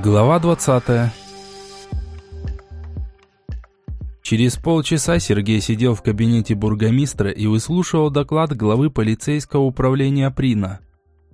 Глава 20 Через полчаса Сергей сидел в кабинете бургомистра и выслушивал доклад главы полицейского управления Прина.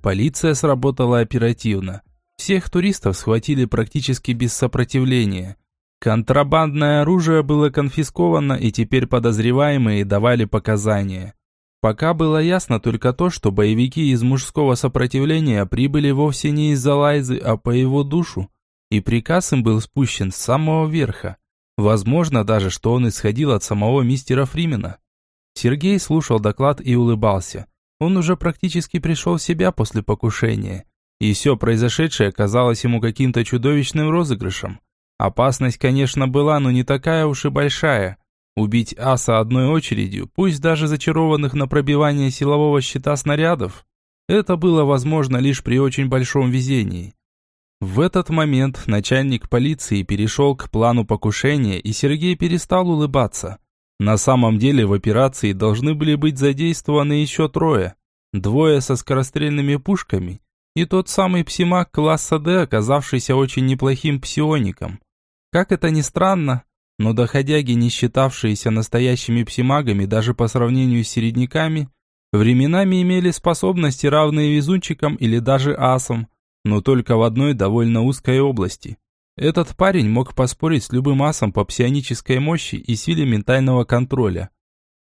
Полиция сработала оперативно. Всех туристов схватили практически без сопротивления. Контрабандное оружие было конфисковано и теперь подозреваемые давали показания. Пока было ясно только то, что боевики из мужского сопротивления прибыли вовсе не из-за Лайзы, а по его душу и приказ им был спущен с самого верха. Возможно даже, что он исходил от самого мистера Фримена. Сергей слушал доклад и улыбался. Он уже практически пришел в себя после покушения. И все произошедшее казалось ему каким-то чудовищным розыгрышем. Опасность, конечно, была, но не такая уж и большая. Убить аса одной очередью, пусть даже зачарованных на пробивание силового щита снарядов, это было возможно лишь при очень большом везении. В этот момент начальник полиции перешел к плану покушения, и Сергей перестал улыбаться. На самом деле в операции должны были быть задействованы еще трое. Двое со скорострельными пушками и тот самый псимак класса D, оказавшийся очень неплохим псиоником. Как это ни странно, но доходяги, не считавшиеся настоящими псимагами даже по сравнению с середняками, временами имели способности, равные везунчикам или даже асам, но только в одной довольно узкой области. Этот парень мог поспорить с любым асом по псионической мощи и силе ментального контроля.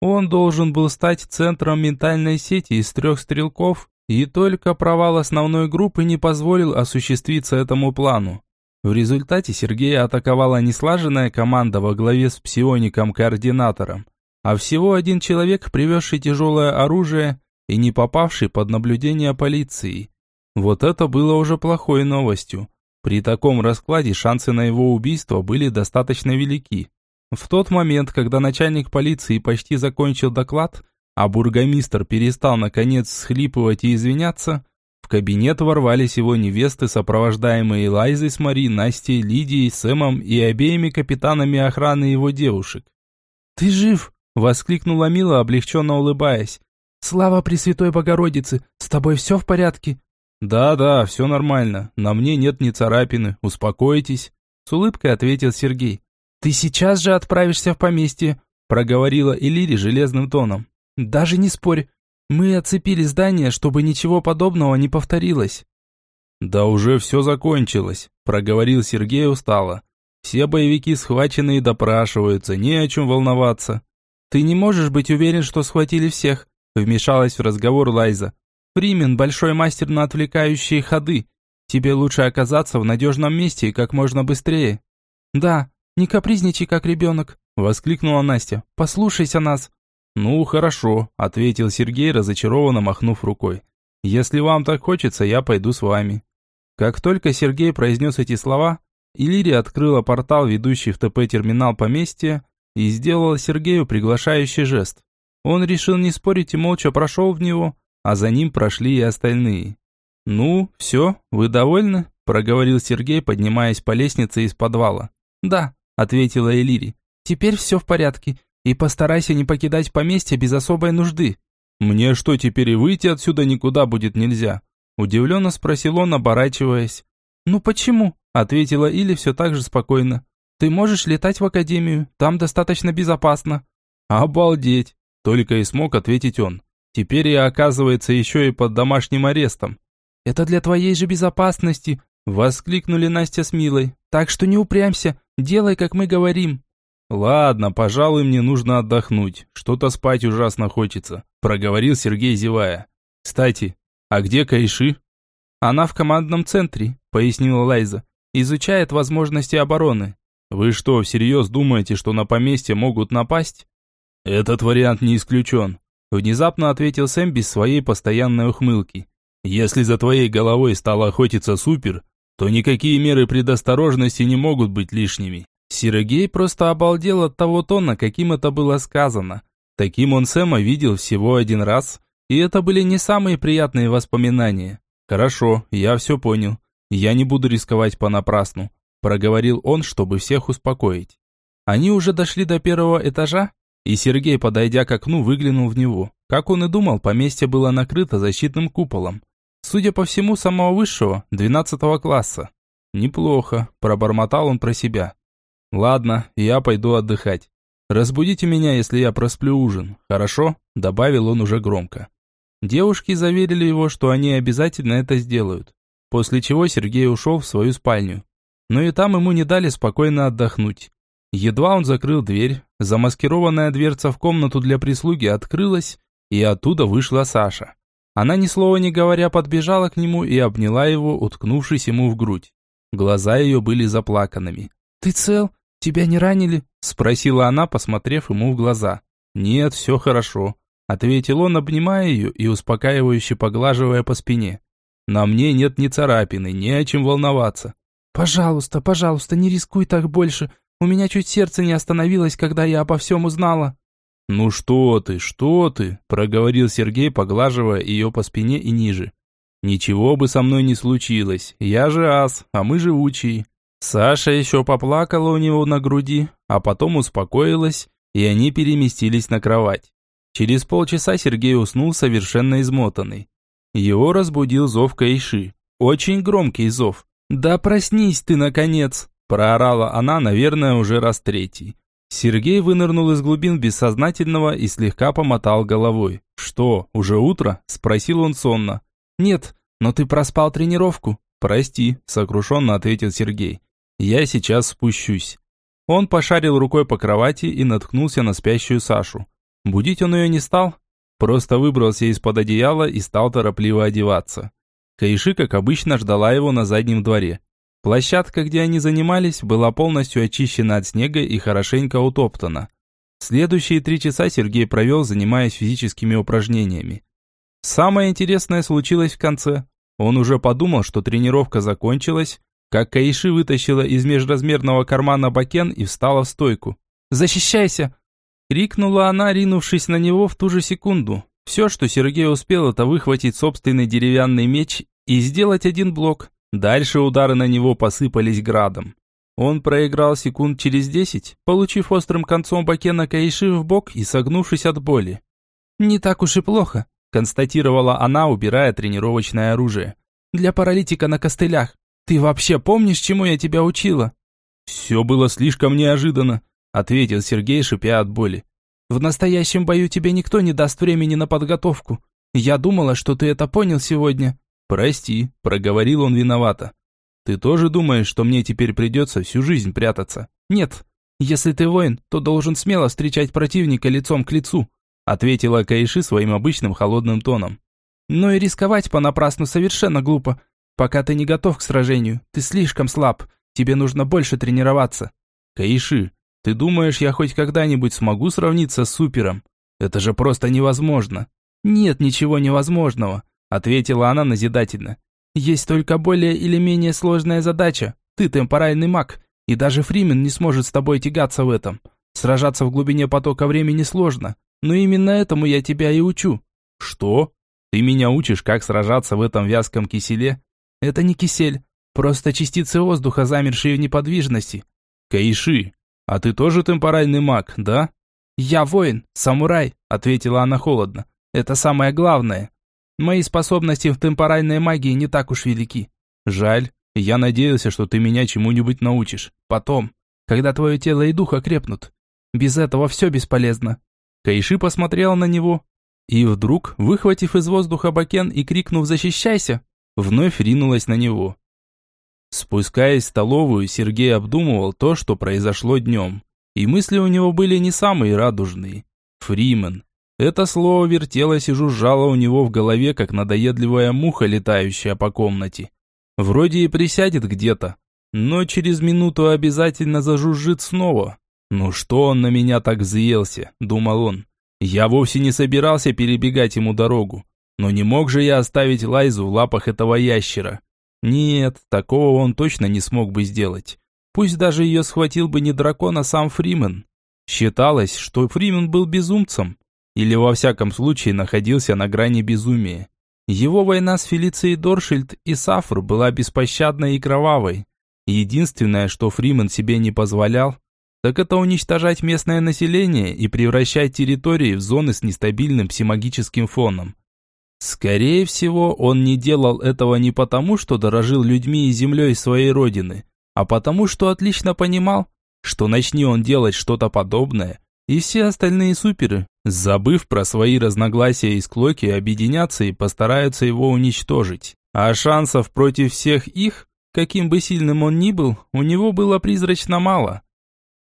Он должен был стать центром ментальной сети из трех стрелков, и только провал основной группы не позволил осуществиться этому плану. В результате Сергея атаковала не слаженная команда во главе с псиоником-координатором, а всего один человек, привезший тяжелое оружие и не попавший под наблюдение полиции. Вот это было уже плохой новостью. При таком раскладе шансы на его убийство были достаточно велики. В тот момент, когда начальник полиции почти закончил доклад, а бургомистр перестал наконец схлипывать и извиняться, в кабинет ворвались его невесты, сопровождаемые Лайзой с Мари, Настей, Лидией, Сэмом и обеими капитанами охраны его девушек. «Ты жив!» – воскликнула Мила, облегченно улыбаясь. «Слава Пресвятой Богородице! С тобой все в порядке?» «Да-да, все нормально. На мне нет ни царапины. Успокойтесь», — с улыбкой ответил Сергей. «Ты сейчас же отправишься в поместье», — проговорила Элири железным тоном. «Даже не спорь. Мы оцепили здание, чтобы ничего подобного не повторилось». «Да уже все закончилось», — проговорил Сергей устало. «Все боевики схвачены и допрашиваются, не о чем волноваться». «Ты не можешь быть уверен, что схватили всех», — вмешалась в разговор Лайза. Фримен – большой мастер на отвлекающие ходы. Тебе лучше оказаться в надежном месте и как можно быстрее». «Да, не капризничай, как ребенок», – воскликнула Настя. «Послушайся нас». «Ну, хорошо», – ответил Сергей, разочарованно махнув рукой. «Если вам так хочется, я пойду с вами». Как только Сергей произнес эти слова, Иллирия открыла портал, ведущий в ТП-терминал поместья, и сделала Сергею приглашающий жест. Он решил не спорить и молча прошел в него, а за ним прошли и остальные. «Ну, все, вы довольны?» – проговорил Сергей, поднимаясь по лестнице из подвала. «Да», – ответила Элири. «Теперь все в порядке, и постарайся не покидать поместье без особой нужды». «Мне что, теперь и выйти отсюда никуда будет нельзя?» – удивленно спросил он, оборачиваясь. «Ну почему?» – ответила Или все так же спокойно. «Ты можешь летать в академию, там достаточно безопасно». «Обалдеть!» – только и смог ответить он. Теперь я, оказывается, еще и под домашним арестом. «Это для твоей же безопасности!» – воскликнули Настя с Милой. «Так что не упрямься, делай, как мы говорим!» «Ладно, пожалуй, мне нужно отдохнуть. Что-то спать ужасно хочется», – проговорил Сергей, зевая. «Кстати, а где Кайши?» «Она в командном центре», – пояснила Лайза. «Изучает возможности обороны». «Вы что, всерьез думаете, что на поместье могут напасть?» «Этот вариант не исключен. Внезапно ответил Сэм без своей постоянной ухмылки. «Если за твоей головой стал охотиться супер, то никакие меры предосторожности не могут быть лишними». Сергей просто обалдел от того тона, каким это было сказано. Таким он Сэма видел всего один раз, и это были не самые приятные воспоминания. «Хорошо, я все понял. Я не буду рисковать понапрасну», проговорил он, чтобы всех успокоить. Они уже дошли до первого этажа, и Сергей, подойдя к окну, выглянул в него. Как он и думал, поместье было накрыто защитным куполом. Судя по всему, самого высшего, 12 класса. Неплохо, пробормотал он про себя. Ладно, я пойду отдыхать. Разбудите меня, если я просплю ужин, хорошо? Добавил он уже громко. Девушки заверили его, что они обязательно это сделают. После чего Сергей ушел в свою спальню. Но и там ему не дали спокойно отдохнуть. Едва он закрыл дверь, замаскированная дверца в комнату для прислуги открылась, и оттуда вышла Саша. Она ни слова не говоря подбежала к нему и обняла его, уткнувшись ему в грудь. Глаза ее были заплаканными. «Ты цел? Тебя не ранили?» – спросила она, посмотрев ему в глаза. «Нет, все хорошо», – ответил он, обнимая ее и успокаивающе поглаживая по спине. «На мне нет ни царапины, не о чем волноваться». «Пожалуйста, пожалуйста, не рискуй так больше. У меня чуть сердце не остановилось, когда я обо всем узнала». «Ну что ты, что ты?» – проговорил Сергей, поглаживая ее по спине и ниже. «Ничего бы со мной не случилось. Я же ас, а мы живучие». Саша еще поплакала у него на груди, а потом успокоилась, и они переместились на кровать. Через полчаса Сергей уснул совершенно измотанный. Его разбудил зов Кайши. Очень громкий зов. «Да проснись ты, наконец!» Проорала она, наверное, уже раз третий. Сергей вынырнул из глубин бессознательного и слегка помотал головой. «Что, уже утро?» – спросил он сонно. «Нет, но ты проспал тренировку». «Прости», – сокрушенно ответил Сергей. «Я сейчас спущусь». Он пошарил рукой по кровати и наткнулся на спящую Сашу. Будить он ее не стал, просто выбрался из-под одеяла и стал торопливо одеваться. Каиши, как обычно, ждала его на заднем дворе. Площадка, где они занимались, была полностью очищена от снега и хорошенько утоптана. Следующие три часа Сергей провел, занимаясь физическими упражнениями. Самое интересное случилось в конце. Он уже подумал, что тренировка закончилась, как Каиши вытащила из межразмерного кармана бакен и встала в стойку. «Защищайся!» Крикнула она, ринувшись на него в ту же секунду. Все, что Сергей успел, это выхватить собственный деревянный меч и сделать один блок. Дальше удары на него посыпались градом. Он проиграл секунд через десять, получив острым концом бакена Каиши в бок и согнувшись от боли. «Не так уж и плохо», – констатировала она, убирая тренировочное оружие. «Для паралитика на костылях. Ты вообще помнишь, чему я тебя учила?» «Все было слишком неожиданно», – ответил Сергей, шипя от боли. «В настоящем бою тебе никто не даст времени на подготовку. Я думала, что ты это понял сегодня». «Прости», – проговорил он виновато. «Ты тоже думаешь, что мне теперь придется всю жизнь прятаться?» «Нет. Если ты воин, то должен смело встречать противника лицом к лицу», – ответила Каиши своим обычным холодным тоном. «Но и рисковать понапрасну совершенно глупо. Пока ты не готов к сражению, ты слишком слаб. Тебе нужно больше тренироваться». «Каиши, ты думаешь, я хоть когда-нибудь смогу сравниться с супером? Это же просто невозможно». «Нет ничего невозможного ответила она назидательно. Есть только более или менее сложная задача. Ты темпоральный маг, и даже Фримен не сможет с тобой тягаться в этом. Сражаться в глубине потока времени сложно, но именно этому я тебя и учу. Что? Ты меня учишь, как сражаться в этом вязком киселе? Это не кисель, просто частицы воздуха, замершие в неподвижности. Каиши, а ты тоже темпоральный маг, да? Я воин, самурай, ответила она холодно. Это самое главное. Мои способности в темпоральной магии не так уж велики. Жаль, я надеялся, что ты меня чему-нибудь научишь. Потом, когда твое тело и дух окрепнут. Без этого все бесполезно. Кайши посмотрел на него и вдруг, выхватив из воздуха бакен и крикнув «Защищайся!», вновь ринулась на него. Спускаясь в столовую, Сергей обдумывал то, что произошло днем. И мысли у него были не самые радужные. Фримен. Это слово вертелось и жужжало у него в голове, как надоедливая муха, летающая по комнате. Вроде и присядет где-то, но через минуту обязательно зажужжит снова. «Ну что он на меня так взъелся?» – думал он. «Я вовсе не собирался перебегать ему дорогу, но не мог же я оставить Лайзу в лапах этого ящера. Нет, такого он точно не смог бы сделать. Пусть даже ее схватил бы не дракон, а сам Фримен. Считалось, что Фримен был безумцем, или во всяком случае находился на грани безумия. Его война с Фелицией Доршильд и Сафр была беспощадной и кровавой. Единственное, что Фримен себе не позволял, так это уничтожать местное население и превращать территории в зоны с нестабильным псимагическим фоном. Скорее всего, он не делал этого не потому, что дорожил людьми и землей своей родины, а потому, что отлично понимал, что начни он делать что-то подобное, и все остальные суперы, забыв про свои разногласия и склоки, объединятся и постараются его уничтожить. А шансов против всех их, каким бы сильным он ни был, у него было призрачно мало.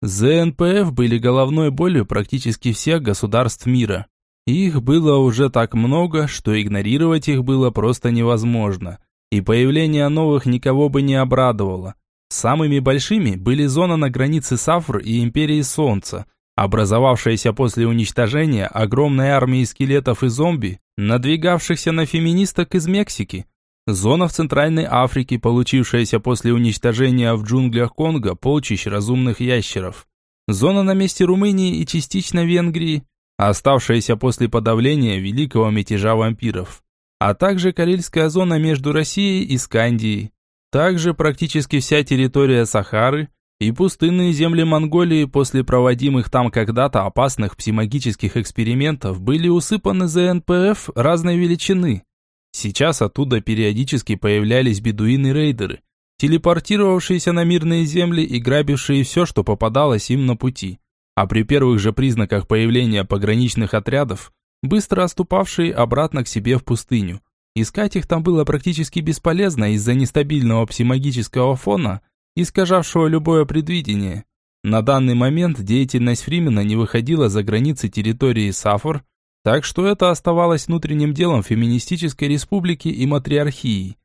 ЗНПФ были головной болью практически всех государств мира. Их было уже так много, что игнорировать их было просто невозможно. И появление новых никого бы не обрадовало. Самыми большими были зона на границе Сафр и Империи Солнца, образовавшаяся после уничтожения огромной армии скелетов и зомби, надвигавшихся на феминисток из Мексики. Зона в Центральной Африке, получившаяся после уничтожения в джунглях Конго полчищ разумных ящеров. Зона на месте Румынии и частично Венгрии, оставшаяся после подавления великого мятежа вампиров, а также Карельская зона между Россией и Скандией. Также практически вся территория Сахары и пустынные земли Монголии после проводимых там когда-то опасных псимагических экспериментов были усыпаны ЗНПФ разной величины. Сейчас оттуда периодически появлялись бедуины-рейдеры, телепортировавшиеся на мирные земли и грабившие все, что попадалось им на пути а при первых же признаках появления пограничных отрядов, быстро отступавшие обратно к себе в пустыню. Искать их там было практически бесполезно из-за нестабильного псимагического фона, искажавшего любое предвидение. На данный момент деятельность Фримена не выходила за границы территории Сафор, так что это оставалось внутренним делом феминистической республики и матриархии.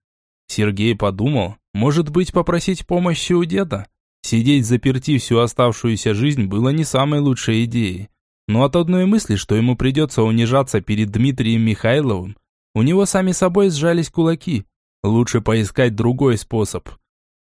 Сергей подумал, может быть попросить помощи у деда? Сидеть заперти всю оставшуюся жизнь было не самой лучшей идеей. Но от одной мысли, что ему придется унижаться перед Дмитрием Михайловым, у него сами собой сжались кулаки. Лучше поискать другой способ.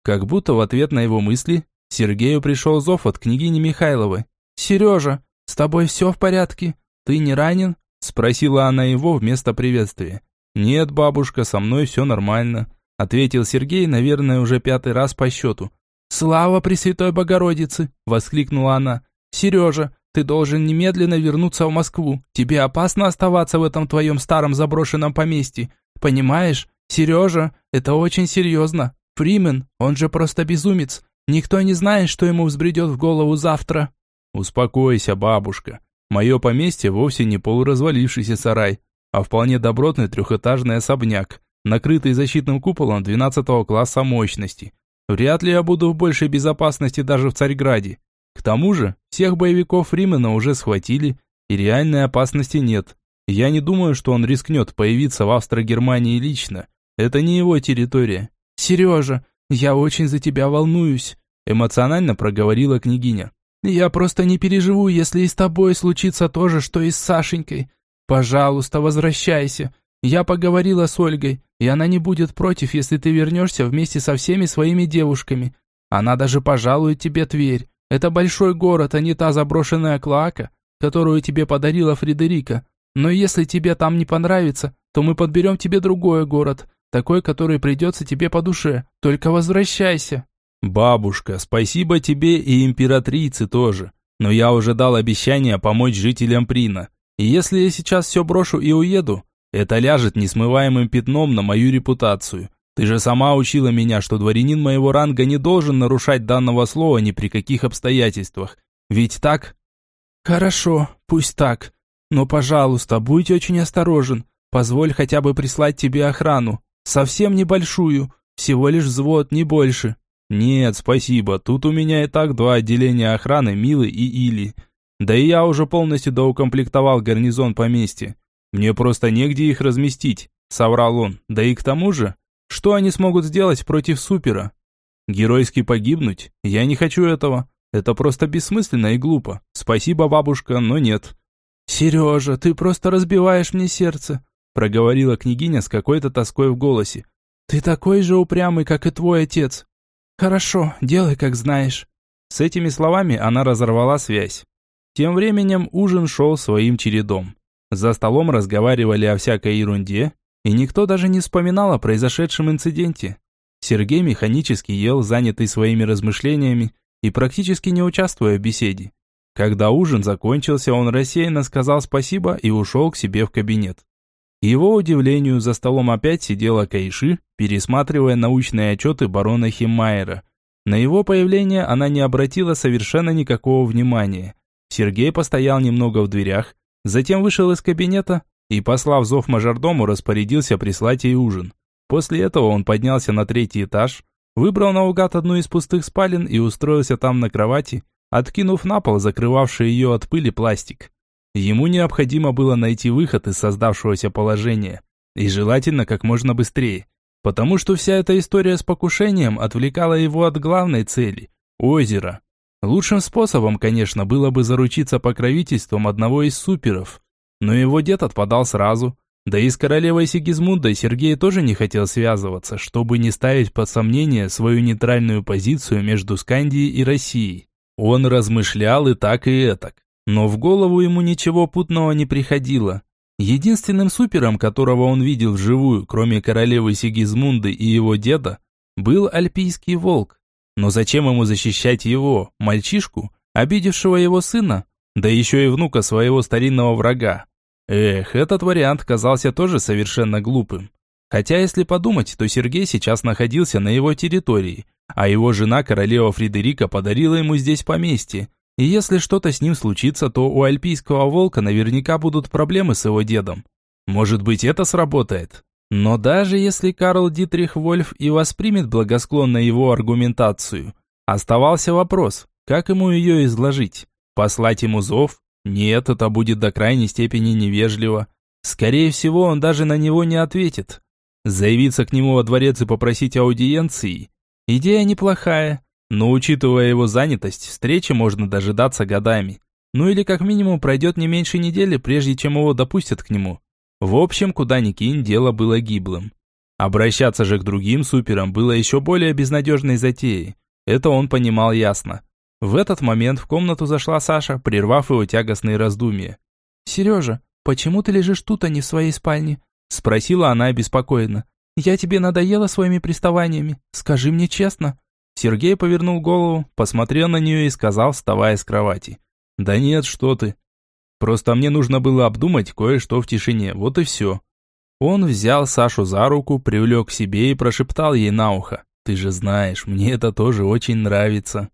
Как будто в ответ на его мысли Сергею пришел зов от княгини Михайловой. «Сережа, с тобой все в порядке? Ты не ранен?» Спросила она его вместо приветствия. «Нет, бабушка, со мной все нормально», ответил Сергей, наверное, уже пятый раз по счету. «Слава Пресвятой Богородице!» – воскликнула она. «Сережа, ты должен немедленно вернуться в Москву. Тебе опасно оставаться в этом твоем старом заброшенном поместье. Понимаешь? Сережа, это очень серьезно. Фримен, он же просто безумец. Никто не знает, что ему взбредет в голову завтра». «Успокойся, бабушка. Мое поместье вовсе не полуразвалившийся сарай, а вполне добротный трехэтажный особняк, накрытый защитным куполом 12 класса мощности. Вряд ли я буду в большей безопасности даже в Царьграде. К тому же, всех боевиков Фримена уже схватили, и реальной опасности нет. Я не думаю, что он рискнет появиться в Австро-Германии лично. Это не его территория. «Сережа, я очень за тебя волнуюсь», эмоционально проговорила княгиня. «Я просто не переживу, если и с тобой случится то же, что и с Сашенькой. Пожалуйста, возвращайся. Я поговорила с Ольгой, и она не будет против, если ты вернешься вместе со всеми своими девушками. Она даже пожалует тебе Тверь. Это большой город, а не та заброшенная клоака, которую тебе подарила Фредерика. Но если тебе там не понравится, то мы подберем тебе другой город, такой, который придется тебе по душе. Только возвращайся». «Бабушка, спасибо тебе и императрице тоже. Но я уже дал обещание помочь жителям Прина. И если я сейчас все брошу и уеду, это ляжет несмываемым пятном на мою репутацию. Ты же сама учила меня, что дворянин моего ранга не должен нарушать данного слова ни при каких обстоятельствах. Ведь так? Хорошо, пусть так. Но, пожалуйста, будь очень осторожен. Позволь хотя бы прислать тебе охрану. Совсем небольшую. Всего лишь взвод, не больше. Нет, спасибо. Тут у меня и так два отделения охраны, Милы и Или. Да и я уже полностью доукомплектовал гарнизон поместья. «Мне просто негде их разместить», — соврал он. «Да и к тому же, что они смогут сделать против Супера? Геройски погибнуть? Я не хочу этого. Это просто бессмысленно и глупо. Спасибо, бабушка, но нет». «Сережа, ты просто разбиваешь мне сердце», — проговорила княгиня с какой-то тоской в голосе. «Ты такой же упрямый, как и твой отец. Хорошо, делай, как знаешь». С этими словами она разорвала связь. Тем временем ужин шел своим чередом. За столом разговаривали о всякой ерунде, и никто даже не вспоминал о произошедшем инциденте. Сергей механически ел, занятый своими размышлениями и практически не участвуя в беседе. Когда ужин закончился, он рассеянно сказал спасибо и ушел к себе в кабинет. Его удивлению, за столом опять сидела Кайши, пересматривая научные отчеты барона Химмайера. На его появление она не обратила совершенно никакого внимания. Сергей постоял немного в дверях, затем вышел из кабинета и, послав зов мажордому, распорядился прислать ей ужин. После этого он поднялся на третий этаж, выбрал наугад одну из пустых спален и устроился там на кровати, откинув на пол закрывавший ее от пыли пластик. Ему необходимо было найти выход из создавшегося положения, и желательно как можно быстрее, потому что вся эта история с покушением отвлекала его от главной цели – озера. Лучшим способом, конечно, было бы заручиться покровительством одного из суперов, но его дед отпадал сразу, да и с королевой Сигизмундой Сергей тоже не хотел связываться, чтобы не ставить под сомнение свою нейтральную позицию между Скандией и Россией. Он размышлял и так, и этак. Но в голову ему ничего путного не приходило. Единственным супером, которого он видел вживую, кроме королевы Сигизмунды и его деда, был альпийский волк. Но зачем ему защищать его, мальчишку, обидевшего его сына, да еще и внука своего старинного врага? Эх, этот вариант казался тоже совершенно глупым. Хотя, если подумать, то Сергей сейчас находился на его территории, а его жена, королева Фредерика, подарила ему здесь поместье, и если что-то с ним случится, то у альпийского волка наверняка будут проблемы с его дедом. Может быть, это сработает. Но даже если Карл Дитрих Вольф и воспримет благосклонно его аргументацию, оставался вопрос, как ему ее изложить? Послать ему зов? Нет, это будет до крайней степени невежливо. Скорее всего, он даже на него не ответит. Заявиться к нему во дворец и попросить аудиенции? Идея неплохая, но учитывая его занятость, встречи можно дожидаться годами. Ну или как минимум пройдет не меньше недели, прежде чем его допустят к нему. В общем, куда ни кинь, дело было гиблым. Обращаться же к другим суперам было еще более безнадежной затеей. Это он понимал ясно. В этот момент в комнату зашла Саша, прервав его тягостные раздумья. «Сережа, почему ты лежишь тут, а не в своей спальне?» Спросила она обеспокоенно. «Я тебе надоела своими приставаниями. Скажи мне честно». Сергей повернул голову, посмотрел на нее и сказал, вставая с кровати. «Да нет, что ты. Просто мне нужно было обдумать кое-что в тишине, вот и все». Он взял Сашу за руку, привлек к себе и прошептал ей на ухо. «Ты же знаешь, мне это тоже очень нравится».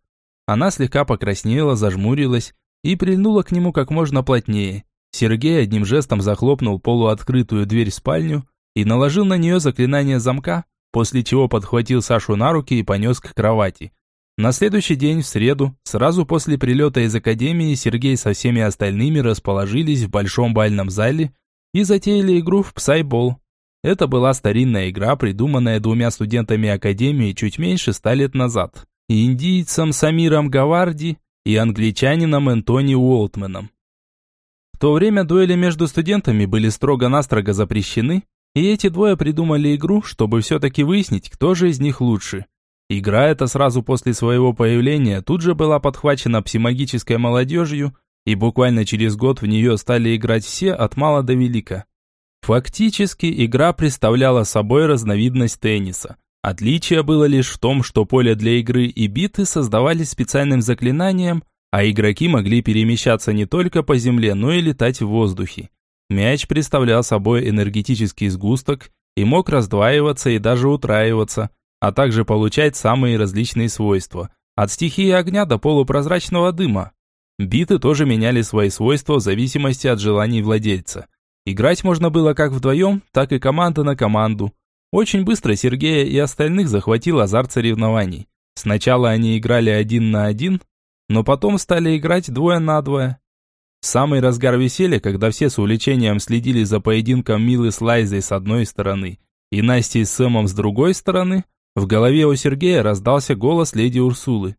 Она слегка покраснела, зажмурилась и прильнула к нему как можно плотнее. Сергей одним жестом захлопнул полуоткрытую дверь в спальню и наложил на нее заклинание замка, после чего подхватил Сашу на руки и понес к кровати. На следующий день, в среду, сразу после прилета из академии, Сергей со всеми остальными расположились в большом бальном зале и затеяли игру в псайбол. Это была старинная игра, придуманная двумя студентами академии чуть меньше ста лет назад. Индийцем Самиром Гаварди и англичанином Энтони Уолтменом. В то время дуэли между студентами были строго-настрого запрещены, и эти двое придумали игру, чтобы все-таки выяснить, кто же из них лучше. Игра эта сразу после своего появления тут же была подхвачена псимагической молодежью, и буквально через год в нее стали играть все от мала до велика. Фактически игра представляла собой разновидность тенниса. Отличие было лишь в том, что поле для игры и биты создавались специальным заклинанием, а игроки могли перемещаться не только по земле, но и летать в воздухе. Мяч представлял собой энергетический сгусток и мог раздваиваться и даже утраиваться, а также получать самые различные свойства, от стихии огня до полупрозрачного дыма. Биты тоже меняли свои свойства в зависимости от желаний владельца. Играть можно было как вдвоем, так и команда на команду. Очень быстро Сергея и остальных захватил азарт соревнований. Сначала они играли один на один, но потом стали играть двое на двое. Самый разгар веселья, когда все с увлечением следили за поединком Милы с Лайзой с одной стороны и Настей с Сэмом с другой стороны, в голове у Сергея раздался голос леди Урсулы.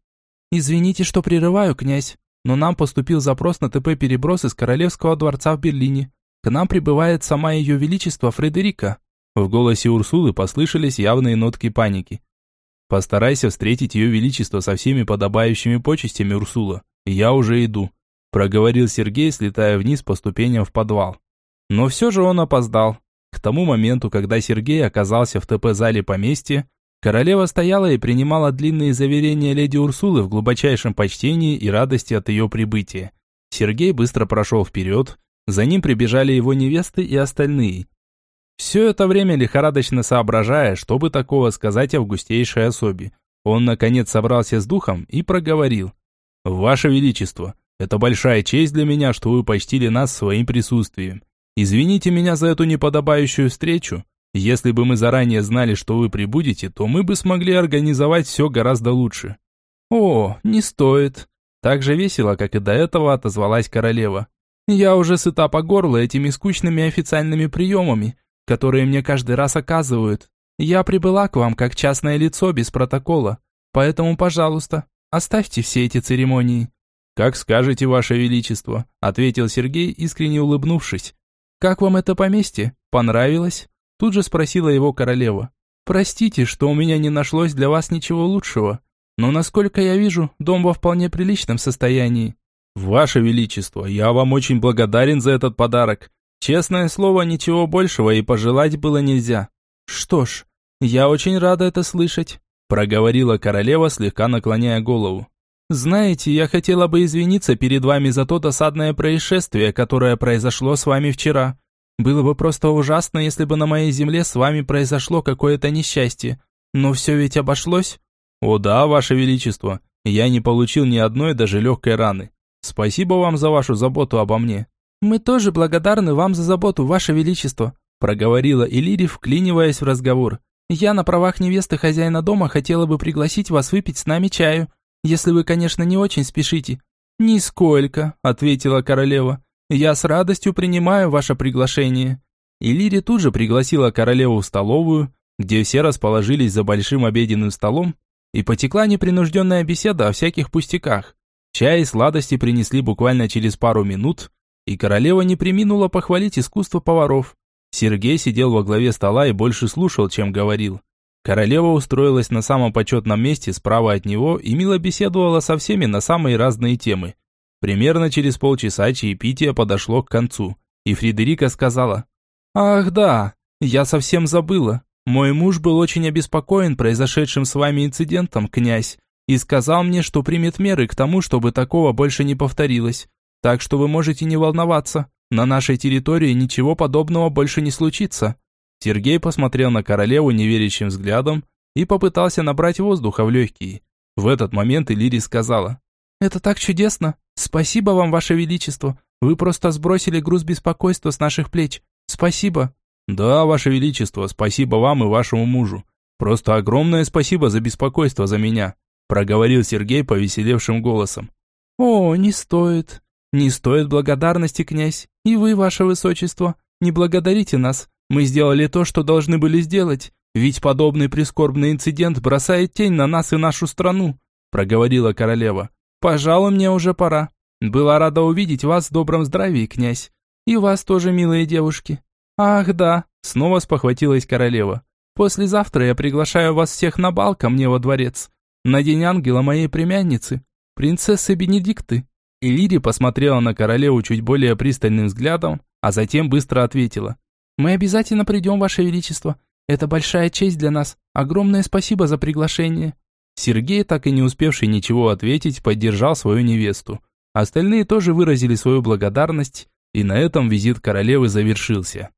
«Извините, что прерываю, князь, но нам поступил запрос на ТП-переброс из Королевского дворца в Берлине. К нам прибывает сама ее величество Фредерика». В голосе Урсулы послышались явные нотки паники. «Постарайся встретить ее величество со всеми подобающими почестями, Урсула. Я уже иду проговорил Сергей, слетая вниз по ступеням в подвал. Но все же он опоздал. К тому моменту, когда Сергей оказался в ТП-зале поместья, королева стояла и принимала длинные заверения леди Урсулы в глубочайшем почтении и радости от ее прибытия. Сергей быстро прошел вперед, за ним прибежали его невесты и остальные. Все это время лихорадочно соображая, чтобы такого сказать августейшей особе, он, наконец, собрался с духом и проговорил. «Ваше Величество, это большая честь для меня, что вы почтили нас своим присутствием. Извините меня за эту неподобающую встречу. Если бы мы заранее знали, что вы прибудете, то мы бы смогли организовать все гораздо лучше». «О, не стоит». Так же весело, как и до этого, отозвалась королева. «Я уже сыта по горло этими скучными официальными приемами, которые мне каждый раз оказывают. Я прибыла к вам как частное лицо без протокола, поэтому, пожалуйста, оставьте все эти церемонии». «Как скажете, ваше величество», — ответил Сергей, искренне улыбнувшись. «Как вам это поместье? Понравилось?» Тут же спросила его королева. «Простите, что у меня не нашлось для вас ничего лучшего, но, насколько я вижу, дом во вполне приличном состоянии». «Ваше Величество, я вам очень благодарен за этот подарок. Честное слово, ничего большего и пожелать было нельзя. «Что ж, я очень рада это слышать», – проговорила королева, слегка наклоняя голову. «Знаете, я хотела бы извиниться перед вами за то досадное происшествие, которое произошло с вами вчера. Было бы просто ужасно, если бы на моей земле с вами произошло какое-то несчастье. Но все ведь обошлось?» «О да, ваше величество, я не получил ни одной даже легкой раны. Спасибо вам за вашу заботу обо мне». «Мы тоже благодарны вам за заботу, ваше величество», проговорила Элири, вклиниваясь в разговор. «Я на правах невесты хозяина дома хотела бы пригласить вас выпить с нами чаю, если вы, конечно, не очень спешите». «Нисколько», — ответила королева. «Я с радостью принимаю ваше приглашение». Элири тут же пригласила королеву в столовую, где все расположились за большим обеденным столом, и потекла непринужденная беседа о всяких пустяках. Чай и сладости принесли буквально через пару минут, и королева не приминула похвалить искусство поваров. Сергей сидел во главе стола и больше слушал, чем говорил. Королева устроилась на самом почетном месте справа от него и мило беседовала со всеми на самые разные темы. Примерно через полчаса чаепитие подошло к концу, и Фредерика сказала, «Ах да, я совсем забыла. Мой муж был очень обеспокоен произошедшим с вами инцидентом, князь, и сказал мне, что примет меры к тому, чтобы такого больше не повторилось. Так что вы можете не волноваться. На нашей территории ничего подобного больше не случится». Сергей посмотрел на королеву неверящим взглядом и попытался набрать воздуха в легкие. В этот момент Элири сказала, «Это так чудесно! Спасибо вам, ваше величество! Вы просто сбросили груз беспокойства с наших плеч! Спасибо!» «Да, ваше величество, спасибо вам и вашему мужу! Просто огромное спасибо за беспокойство за меня!» проговорил Сергей повеселевшим голосом. «О, не стоит!» «Не стоит благодарности, князь, и вы, ваше высочество, не благодарите нас. Мы сделали то, что должны были сделать, ведь подобный прискорбный инцидент бросает тень на нас и нашу страну», проговорила королева. «Пожалуй, мне уже пора. Была рада увидеть вас в добром здравии, князь. И вас тоже, милые девушки». «Ах, да», снова спохватилась королева. «Послезавтра я приглашаю вас всех на бал ко мне во дворец, на день ангела моей племянницы, принцессы Бенедикты». Элири посмотрела на королеву чуть более пристальным взглядом, а затем быстро ответила. «Мы обязательно придем, Ваше Величество. Это большая честь для нас. Огромное спасибо за приглашение». Сергей, так и не успевший ничего ответить, поддержал свою невесту. Остальные тоже выразили свою благодарность, и на этом визит королевы завершился.